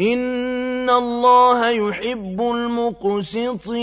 إِنَّ اللَّهَ يُحِبُّ الْمُقْسِطِينَ